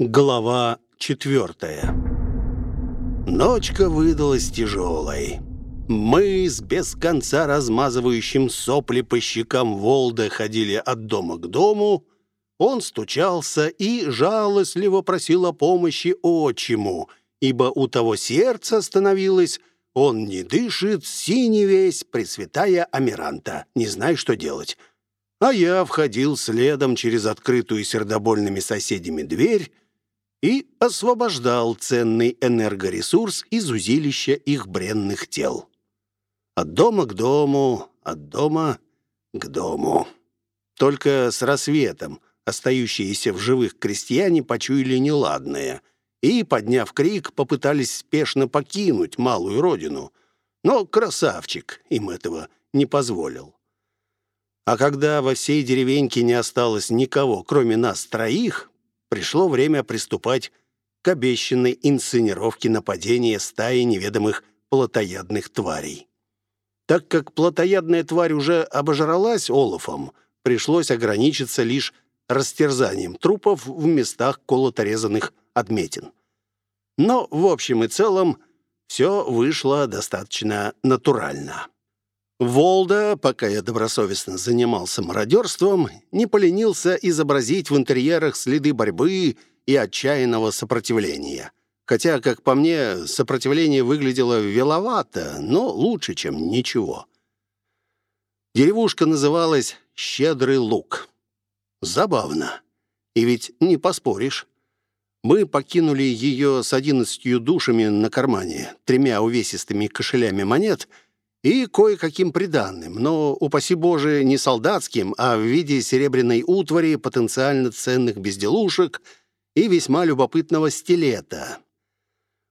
Глава четвертая. Ночка выдалась тяжелой. Мы с без конца размазывающим сопли по щекам Волда ходили от дома к дому. Он стучался и жалостливо просил о помощи отчиму, ибо у того сердце становилось, он не дышит, синий весь, пресвятая Амиранта, не знай, что делать. А я входил следом через открытую сердобольными соседями дверь и освобождал ценный энергоресурс из узилища их бренных тел. От дома к дому, от дома к дому. Только с рассветом остающиеся в живых крестьяне почуяли неладное и, подняв крик, попытались спешно покинуть малую родину. Но красавчик им этого не позволил. А когда во всей деревеньке не осталось никого, кроме нас троих, пришло время приступать к обещанной инсценировке нападения стаи неведомых плотоядных тварей. Так как плотоядная тварь уже обожралась олофом, пришлось ограничиться лишь растерзанием трупов в местах колоторезанных отметин. Но в общем и целом все вышло достаточно натурально. Волда, пока я добросовестно занимался мародерством, не поленился изобразить в интерьерах следы борьбы и отчаянного сопротивления. Хотя, как по мне, сопротивление выглядело веловато, но лучше, чем ничего. Деревушка называлась «Щедрый луг». Забавно. И ведь не поспоришь. Мы покинули ее с одиннадцатью душами на кармане, тремя увесистыми кошелями монет — и кое-каким приданным, но, упаси Боже, не солдатским, а в виде серебряной утвари, потенциально ценных безделушек и весьма любопытного стилета.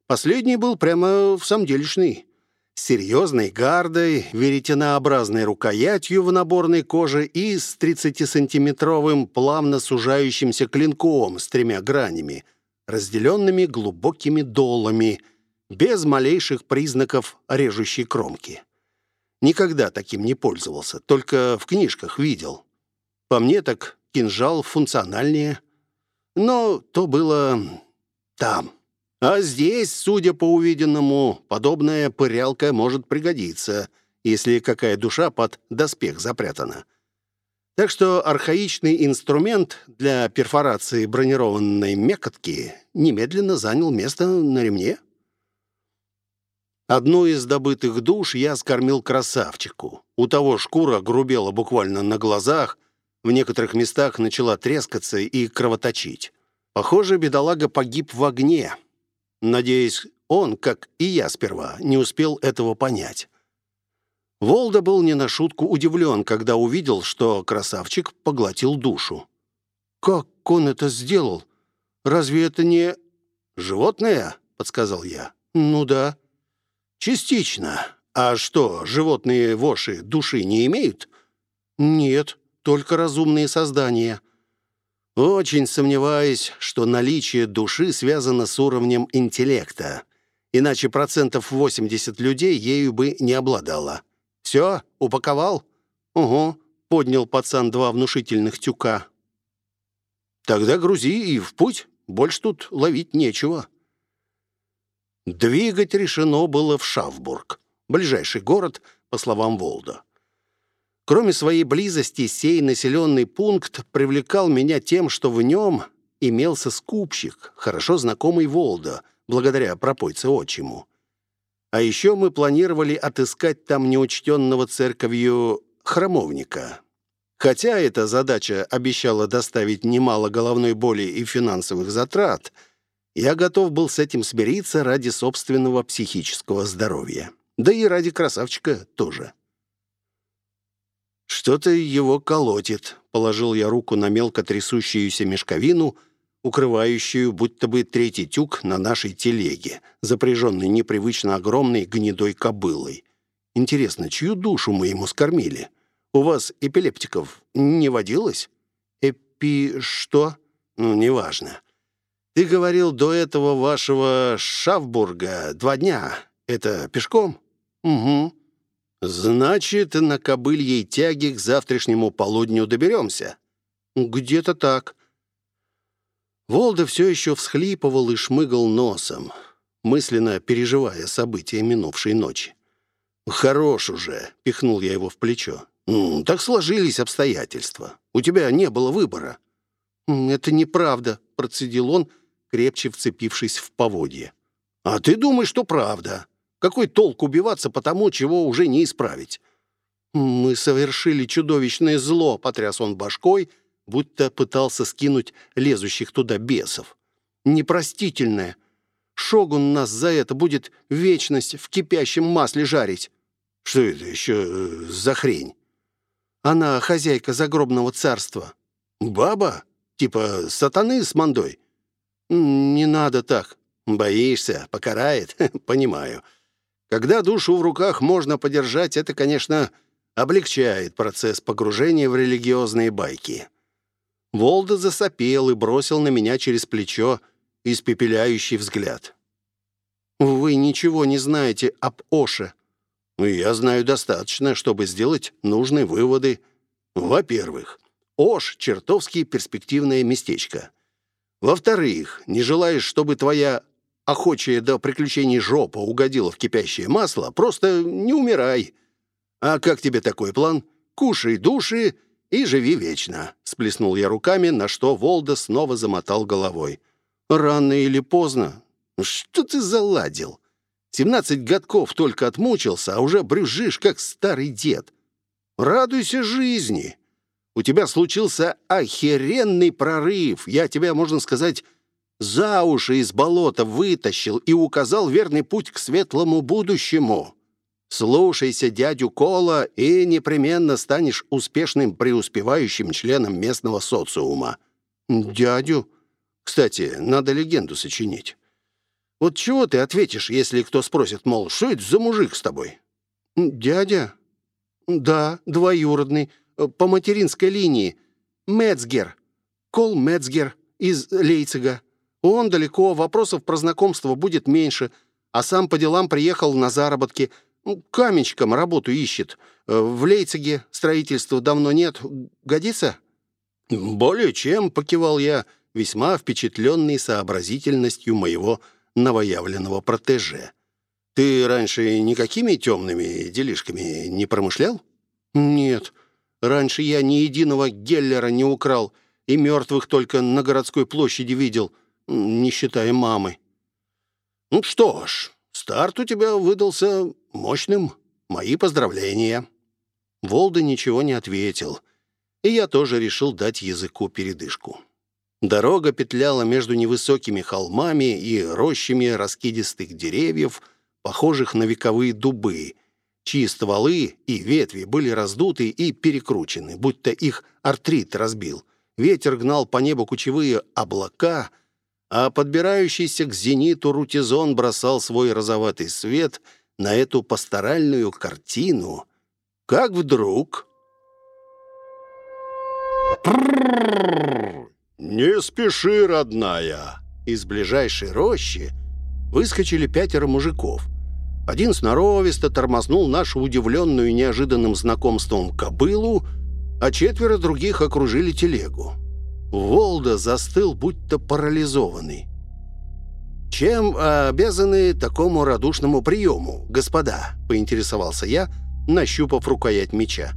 Последний был прямо в самделишный, с серьезной гардой, веретенообразной рукоятью в наборной коже и с 30-сантиметровым плавно сужающимся клинком с тремя гранями, разделенными глубокими долами, без малейших признаков режущей кромки. Никогда таким не пользовался, только в книжках видел. По мне так кинжал функциональнее. Но то было там. А здесь, судя по увиденному, подобная пырялка может пригодиться, если какая душа под доспех запрятана. Так что архаичный инструмент для перфорации бронированной мекотки немедленно занял место на ремне. Одну из добытых душ я скормил красавчику. У того шкура грубела буквально на глазах, в некоторых местах начала трескаться и кровоточить. Похоже, бедолага погиб в огне. Надеюсь, он, как и я сперва, не успел этого понять. Волда был не на шутку удивлен, когда увидел, что красавчик поглотил душу. «Как он это сделал? Разве это не...» «Животное?» — подсказал я. «Ну да». «Частично. А что, животные воши души не имеют?» «Нет, только разумные создания». «Очень сомневаюсь, что наличие души связано с уровнем интеллекта. Иначе процентов 80 людей ею бы не обладало. Все, упаковал?» «Угу», — поднял пацан два внушительных тюка. «Тогда грузи и в путь. Больше тут ловить нечего». Двигать решено было в Шавбург, ближайший город, по словам Волда. Кроме своей близости, сей населенный пункт привлекал меня тем, что в нем имелся скупщик, хорошо знакомый Волда, благодаря пропойце отчиму. А еще мы планировали отыскать там неучтенного церковью храмовника. Хотя эта задача обещала доставить немало головной боли и финансовых затрат — я готов был с этим смириться ради собственного психического здоровья. Да и ради красавчика тоже. «Что-то его колотит», — положил я руку на мелко трясущуюся мешковину, укрывающую будто бы третий тюк на нашей телеге, запряженный непривычно огромной гнедой кобылой. «Интересно, чью душу мы ему скормили? У вас эпилептиков не водилось?» «Эпи... что?» «Ну, неважно. Ты говорил до этого вашего Шавбурга два дня. Это пешком? Угу. Значит, на кобыльей тяге к завтрашнему полудню доберемся. Где-то так. Волда все еще всхлипывал и шмыгал носом, мысленно переживая события минувшей ночи. «Хорош уже», — пихнул я его в плечо. «Так сложились обстоятельства. У тебя не было выбора». «Это неправда», — процедил он, крепче вцепившись в поводье. «А ты думаешь, что правда? Какой толк убиваться по тому, чего уже не исправить?» «Мы совершили чудовищное зло», — потряс он башкой, будто пытался скинуть лезущих туда бесов. «Непростительное. Шогун нас за это будет вечность в кипящем масле жарить». «Что это еще э, за хрень?» «Она хозяйка загробного царства». «Баба? Типа сатаны с мандой?» «Не надо так». «Боишься? Покарает? Понимаю. Когда душу в руках можно подержать, это, конечно, облегчает процесс погружения в религиозные байки». Волда засопел и бросил на меня через плечо испепеляющий взгляд. «Вы ничего не знаете об Оше». «Я знаю достаточно, чтобы сделать нужные выводы. Во-первых, Ош — чертовски перспективное местечко. Во-вторых, не желаешь, чтобы твоя охочая до приключений жопа угодила в кипящее масло, просто не умирай. А как тебе такой план? Кушай души и живи вечно», — сплеснул я руками, на что Волда снова замотал головой. «Рано или поздно». «Что ты заладил? Семнадцать годков только отмучился, а уже брюзжишь, как старый дед. Радуйся жизни. У тебя случился охеренный прорыв. Я тебя, можно сказать, за уши из болота вытащил и указал верный путь к светлому будущему. Слушайся дядю Кола и непременно станешь успешным преуспевающим членом местного социума. Дядю? Кстати, надо легенду сочинить. Вот чего ты ответишь, если кто спросит, мол, что это за мужик с тобой? Дядя? Да, двоюродный, по материнской линии. Мецгер. Кол Мецгер из Лейцига. Он далеко, вопросов про знакомство будет меньше, а сам по делам приехал на заработки – ну, каменщиком работу ищет. Э, в Лейциге строительства давно нет. Годится?» «Более чем», — покивал я, весьма впечатленный сообразительностью моего новоявленного протеже. «Ты раньше никакими темными делишками не промышлял?» «Нет. Раньше я ни единого геллера не украл и мертвых только на городской площади видел, не считая мамы». «Ну что ж, старт у тебя выдался мощным. Мои поздравления». Волда ничего не ответил, и я тоже решил дать языку передышку. Дорога петляла между невысокими холмами и рощами раскидистых деревьев, похожих на вековые дубы, чьи стволы и ветви были раздуты и перекручены, будто их артрит разбил. Ветер гнал по небу кучевые облака, а подбирающийся к зениту рутизон бросал свой розоватый свет — на эту пасторальную картину, как вдруг... «Не спеши, родная!» Из ближайшей рощи выскочили пятеро мужиков. Один сноровисто тормознул нашу удивленную неожиданным знакомством кобылу, а четверо других окружили телегу. Волда застыл, будто парализованный. «Чем обязаны такому радушному приему, господа?» — поинтересовался я, нащупав рукоять меча.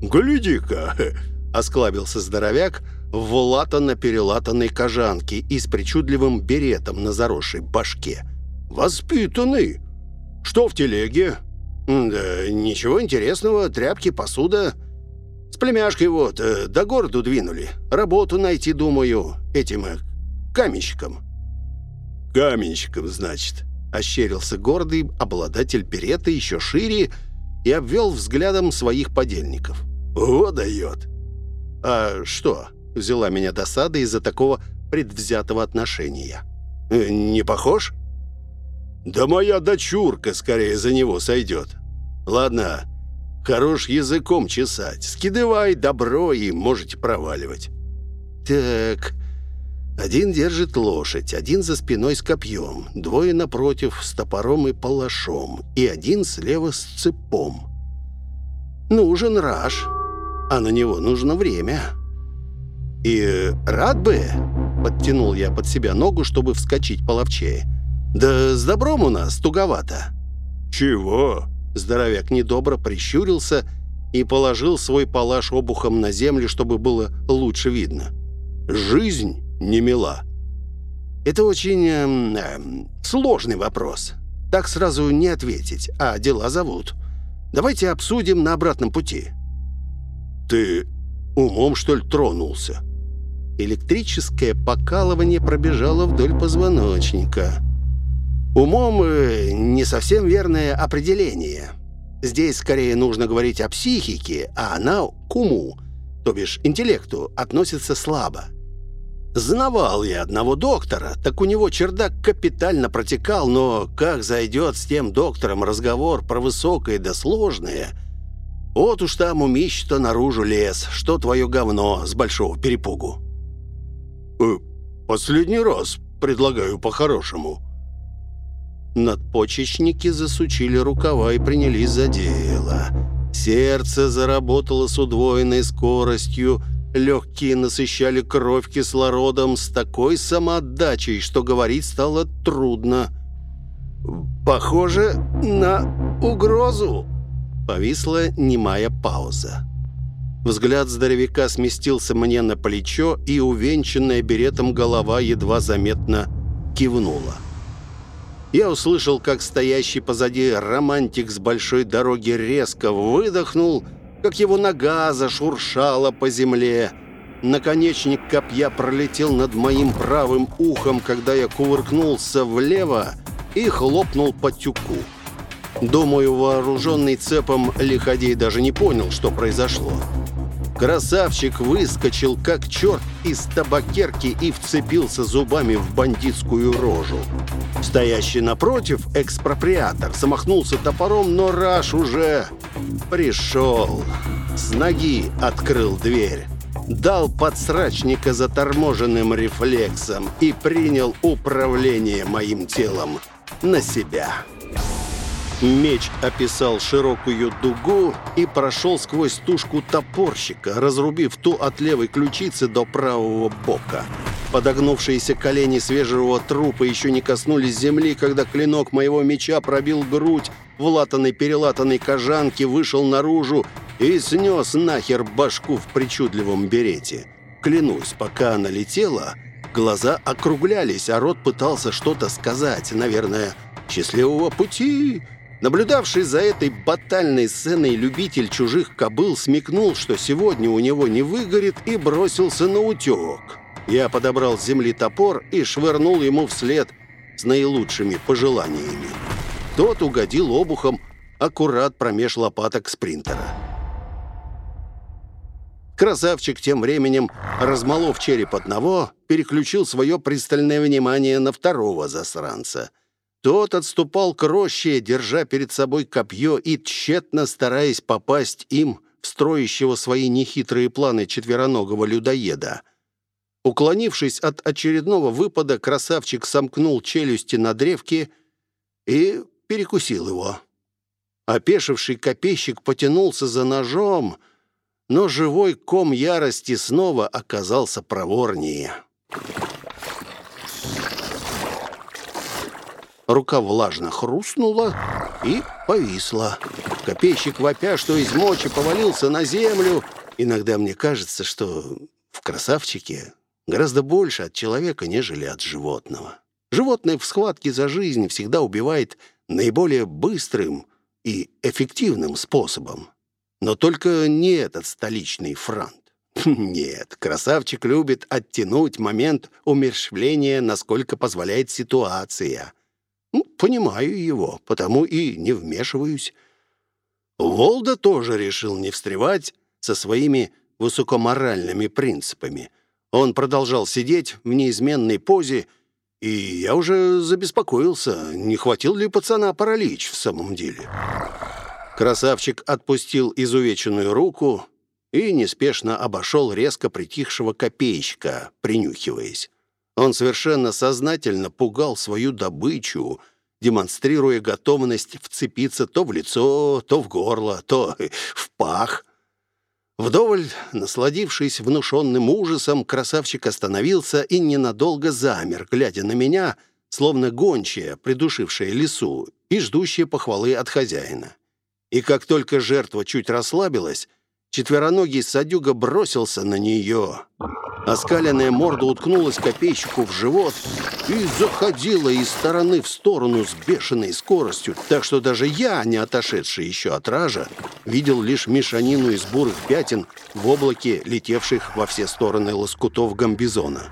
«Гляди-ка!» — осклабился здоровяк в латано-перелатанной кожанке и с причудливым беретом на заросшей башке. «Воспитанный! Что в телеге?» «Да ничего интересного, тряпки, посуда. С племяшкой вот, э, до города двинули. Работу найти, думаю, этим э, каменщиком». «Каменщиком, значит», — ощерился гордый обладатель берета еще шире и обвел взглядом своих подельников. «О, дает!» «А что?» — взяла меня досада из-за такого предвзятого отношения. «Э, «Не похож?» «Да моя дочурка скорее за него сойдет. Ладно, хорош языком чесать. Скидывай добро и можете проваливать». «Так, один держит лошадь, один за спиной с копьем, двое напротив с топором и палашом, и один слева с цепом. Нужен раж, а на него нужно время. И рад бы, Подтянул я под себя ногу, чтобы вскочить половчее. «Да с добром у нас туговато». «Чего?» Здоровяк недобро прищурился и положил свой палаш обухом на землю, чтобы было лучше видно. «Жизнь не мила». «Это очень э, э, сложный вопрос. Так сразу не ответить, а дела зовут. Давайте обсудим на обратном пути». «Ты умом, что ли, тронулся?» Электрическое покалывание пробежало вдоль позвоночника. Умом э, не совсем верное определение. Здесь скорее нужно говорить о психике, а она к уму, то бишь интеллекту, относится слабо. Знавал я одного доктора, так у него чердак капитально протекал, но как зайдет с тем доктором разговор про высокое да сложное, вот уж там умищ-то наружу лез, что твое говно с большого перепугу. «Э, «Последний раз предлагаю по-хорошему». Надпочечники засучили рукава и принялись за дело. Сердце заработало с удвоенной скоростью, легкие насыщали кровь кислородом с такой самоотдачей, что говорить стало трудно. «Похоже на угрозу!» Повисла немая пауза. Взгляд здоровяка сместился мне на плечо, и увенчанная беретом голова едва заметно кивнула. Я услышал, как стоящий позади романтик с большой дороги резко выдохнул, как его нога зашуршала по земле. Наконечник копья пролетел над моим правым ухом, когда я кувыркнулся влево и хлопнул по тюку. Думаю, вооруженный цепом лиходей даже не понял, что произошло. Красавчик выскочил, как черт из табакерки и вцепился зубами в бандитскую рожу. Стоящий напротив экспроприатор замахнулся топором, но Раш уже пришел. С ноги открыл дверь. Дал подсрачника заторможенным рефлексом и принял управление моим телом на себя. Меч описал широкую дугу и прошел сквозь тушку топорщика, разрубив ту от левой ключицы до правого бока. Подогнувшиеся колени свежего трупа еще не коснулись земли, когда клинок моего меча пробил грудь, в латаной-перелатанной кожанке вышел наружу и снес нахер башку в причудливом берете. Клянусь, пока она летела, глаза округлялись, а рот пытался что-то сказать, наверное, «Счастливого пути!» Наблюдавший за этой батальной сценой любитель чужих кобыл смекнул, что сегодня у него не выгорит, и бросился на утек. Я подобрал с земли топор и швырнул ему вслед с наилучшими пожеланиями. Тот угодил обухом аккурат промеж лопаток спринтера. Красавчик тем временем, размолов череп одного, переключил свое пристальное внимание на второго засранца — тот отступал к роще, держа перед собой копье и тщетно стараясь попасть им в строящего свои нехитрые планы четвероногого людоеда. Уклонившись от очередного выпада, красавчик сомкнул челюсти на древке и перекусил его. Опешивший копейщик потянулся за ножом, но живой ком ярости снова оказался проворнее. Рука влажно хрустнула и повисла. Копейщик, вопя, что из мочи, повалился на землю. Иногда мне кажется, что в красавчике гораздо больше от человека, нежели от животного. Животное в схватке за жизнь всегда убивает наиболее быстрым и эффективным способом. Но только не этот столичный франт. Нет, красавчик любит оттянуть момент умерщвления, насколько позволяет ситуация. Ну, понимаю его, потому и не вмешиваюсь. Волда тоже решил не встревать со своими высокоморальными принципами. Он продолжал сидеть в неизменной позе, и я уже забеспокоился, не хватил ли пацана паралич в самом деле. Красавчик отпустил изувеченную руку и неспешно обошел резко притихшего копейщика, принюхиваясь. Он совершенно сознательно пугал свою добычу, демонстрируя готовность вцепиться то в лицо, то в горло, то в пах. Вдоволь, насладившись внушенным ужасом, красавчик остановился и ненадолго замер, глядя на меня, словно гончая, придушившая лису и ждущая похвалы от хозяина. И как только жертва чуть расслабилась, четвероногий садюга бросился на нее. Оскаленная морда уткнулась копейщику в живот и заходила из стороны в сторону с бешеной скоростью, так что даже я, не отошедший еще от ража, видел лишь мешанину из бурых пятен в облаке летевших во все стороны лоскутов гамбизона.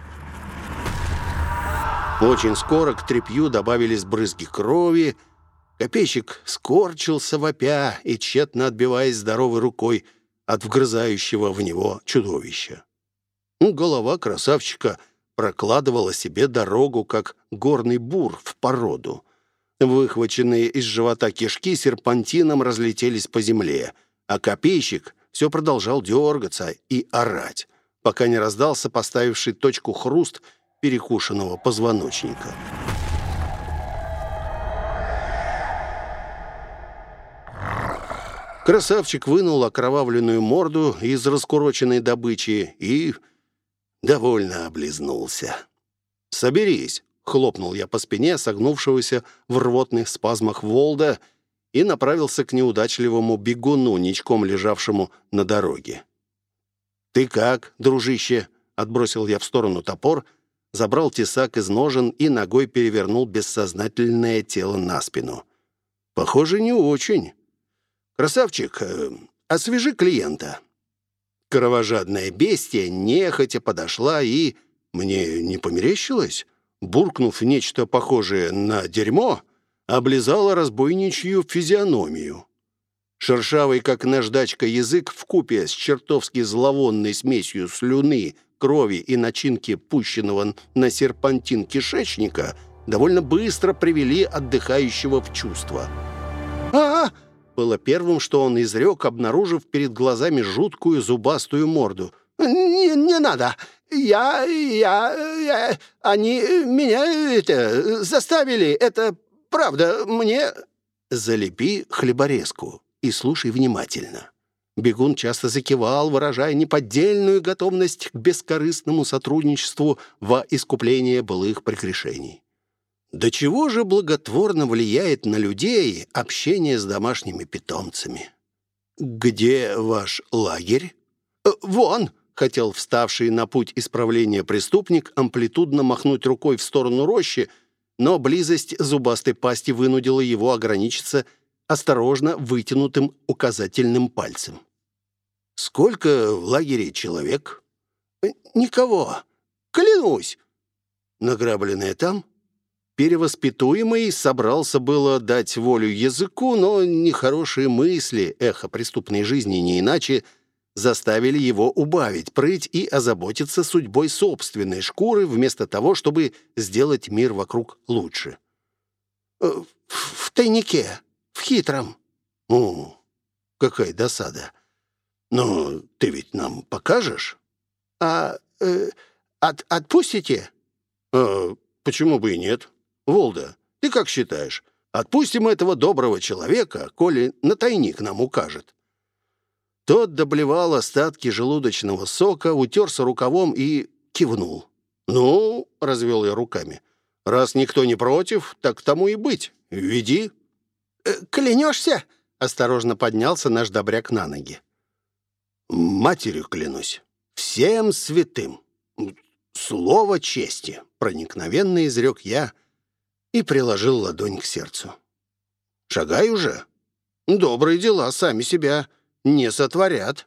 Очень скоро к тряпью добавились брызги крови, Копейщик скорчился вопя и тщетно отбиваясь здоровой рукой от вгрызающего в него чудовища. Голова красавчика прокладывала себе дорогу, как горный бур в породу. Выхваченные из живота кишки серпантином разлетелись по земле, а копейщик все продолжал дергаться и орать, пока не раздался поставивший точку хруст перекушенного позвоночника. Красавчик вынул окровавленную морду из раскуроченной добычи и довольно облизнулся. «Соберись!» — хлопнул я по спине согнувшегося в рвотных спазмах Волда и направился к неудачливому бегуну, ничком лежавшему на дороге. «Ты как, дружище?» — отбросил я в сторону топор, забрал тесак из ножен и ногой перевернул бессознательное тело на спину. «Похоже, не очень». «Красавчик, э, освежи клиента». Кровожадная бестия нехотя подошла и... Мне не померещилось? Буркнув нечто похожее на дерьмо, облизала разбойничью физиономию. Шершавый, как наждачка, язык в купе с чертовски зловонной смесью слюны, крови и начинки пущенного на серпантин кишечника довольно быстро привели отдыхающего в чувство. «А-а!» Было первым, что он изрек, обнаружив перед глазами жуткую зубастую морду. «Не, не надо! Я, я, я... Они меня это... заставили! Это правда, мне...» «Залепи хлеборезку и слушай внимательно». Бегун часто закивал, выражая неподдельную готовность к бескорыстному сотрудничеству во искупление былых прегрешений. До чего же благотворно влияет на людей общение с домашними питомцами? «Где ваш лагерь?» «Э, «Вон!» — хотел вставший на путь исправления преступник амплитудно махнуть рукой в сторону рощи, но близость зубастой пасти вынудила его ограничиться осторожно вытянутым указательным пальцем. «Сколько в лагере человек?» «Э, «Никого. Клянусь!» «Награбленное там?» Перевоспитуемый собрался было дать волю языку, но нехорошие мысли, эхо преступной жизни не иначе, заставили его убавить прыть и озаботиться судьбой собственной шкуры вместо того, чтобы сделать мир вокруг лучше. «Э, «В тайнике, в хитром». «Ну, какая досада. Но ты ведь нам покажешь?» «А э, от, отпустите?» «А почему бы и нет?» Волда, ты как считаешь, отпустим этого доброго человека, коли на тайник нам укажет?» Тот доблевал остатки желудочного сока, утерся рукавом и кивнул. «Ну, — развел я руками, — раз никто не против, так тому и быть. Веди». «Э, «Клянешься?» — осторожно поднялся наш добряк на ноги. «Матерью клянусь, всем святым, слово чести», — проникновенно изрек я, — и приложил ладонь к сердцу. «Шагай уже. Добрые дела сами себя не сотворят».